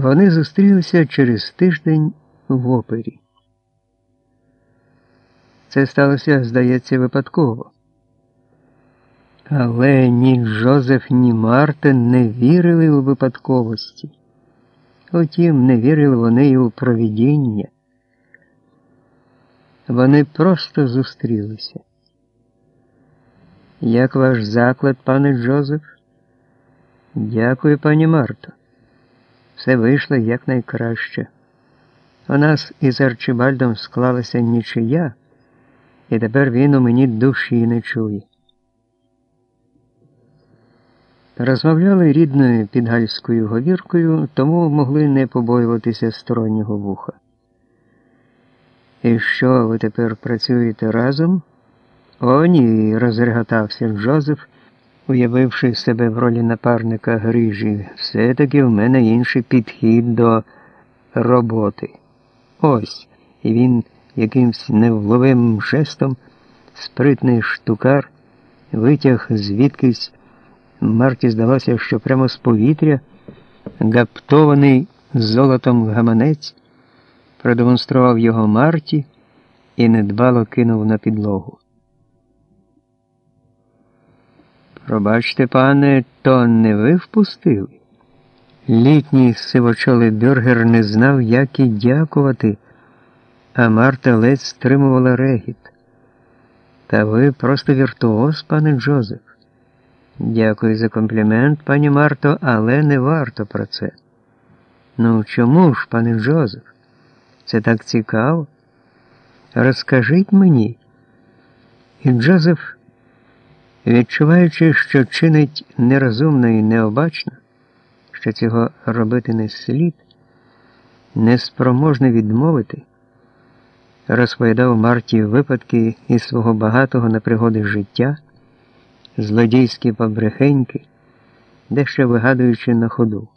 Вони зустрілися через тиждень в опері. Це сталося, здається, випадково. Але ні Джозеф, ні Мартин не вірили у випадковості. Утім, не вірили вони і у провідіння. Вони просто зустрілися. Як ваш заклад, пане Джозеф? Дякую, пані Марто. Все вийшло якнайкраще. У нас із Арчибальдом склалася нічия, і тепер він у мені душі не чує. Розмовляли рідною підгальською говіркою, тому могли не побоюватися стороннього вуха. І що ви тепер працюєте разом? О, ні, розреготався Джозеф, уявивши себе в ролі напарника грижі. Все-таки в мене інший підхід до роботи. Ось, і він якимсь невловим жестом, спритний штукар, витяг звідкись. Марті здалося, що прямо з повітря, гаптований золотом гаманець, продемонстрував його Марті і недбало кинув на підлогу. Пробачте, пане, то не ви впустили? Літній сивочолий бюргер не знав, як і дякувати, а Марта ледь стримувала регіт. Та ви просто віртуоз, пане Джозеф. Дякую за комплімент, пані Марто, але не варто про це. Ну чому ж, пане Джозеф? Це так цікаво. Розкажіть мені. І Джозеф, відчуваючи, що чинить нерозумно і необачно, що цього робити не слід, неспроможне відмовити, розповідав Марті випадки із свого багатого на пригоди життя злодійські побрехеньки, дещо вигадуючи на ходу.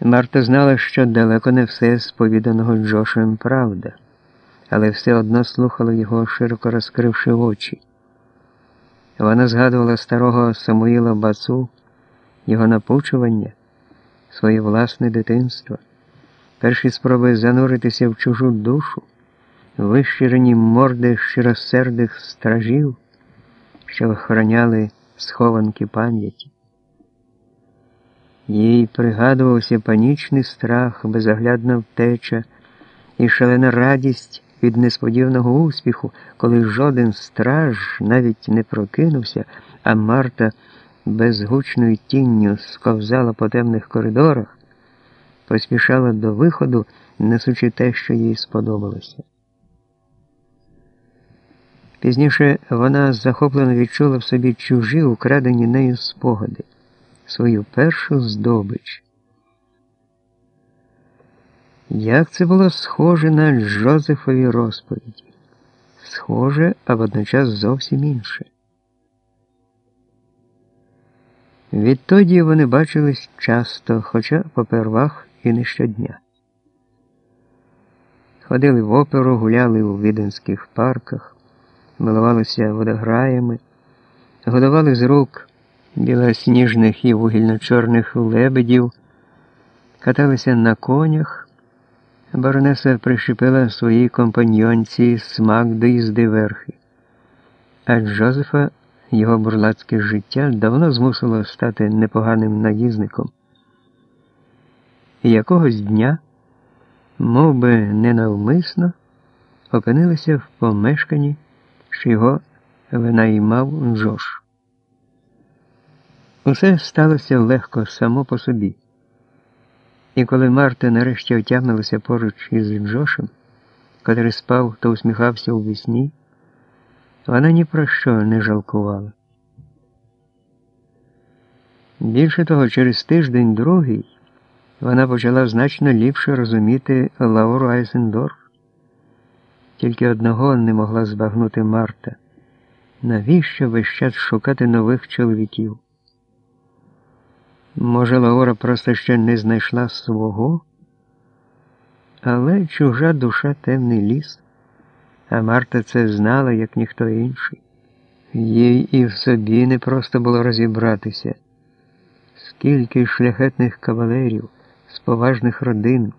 Марта знала, що далеко не все сповіданого Джошем правда, але все одно слухала його, широко розкривши очі. Вона згадувала старого Самуїла Бацу, його напучування, своє власне дитинство, перші спроби зануритися в чужу душу, вищирені морди щиросердих стражів що охороняли схованки пам'яті. Їй пригадувався панічний страх, безоглядна втеча і шалена радість від несподіваного успіху, коли жоден страж навіть не прокинувся, а Марта безгучною тінню сковзала по темних коридорах, поспішала до виходу, несучи те, що їй сподобалося. Пізніше вона захоплено відчула в собі чужі украдені нею спогади, свою першу здобич. Як це було схоже на Джозефові розповіді? Схоже, а водночас зовсім інше. Відтоді вони бачились часто, хоча попервах і не щодня. Ходили в оперу, гуляли у віденських парках милувалися водограями, годували з рук білосніжних і вугільно-чорних лебедів, каталися на конях. Баронеса прищепила своїй компаньонці смак до їзди верхи, а Джозефа його бурлацьке життя давно змусило стати непоганим наїзником. І якогось дня, мов би ненавмисно, опинилися в помешканні що його винаймав Джош. Усе сталося легко само по собі. І коли Марта нарешті отягнулася поруч із Джошем, котрий спав та усміхався у вісні, вона ні про що не жалкувала. Більше того, через тиждень другий вона почала значно ліпше розуміти Лауру Айсендорф. Тільки одного не могла збагнути Марта. Навіщо весь час шукати нових чоловіків? Може, Лаура просто ще не знайшла свого, але чужа душа темний ліс, а Марта це знала, як ніхто інший. Їй і в собі не просто було розібратися. скільки шляхетних кавалерів з поважних родин.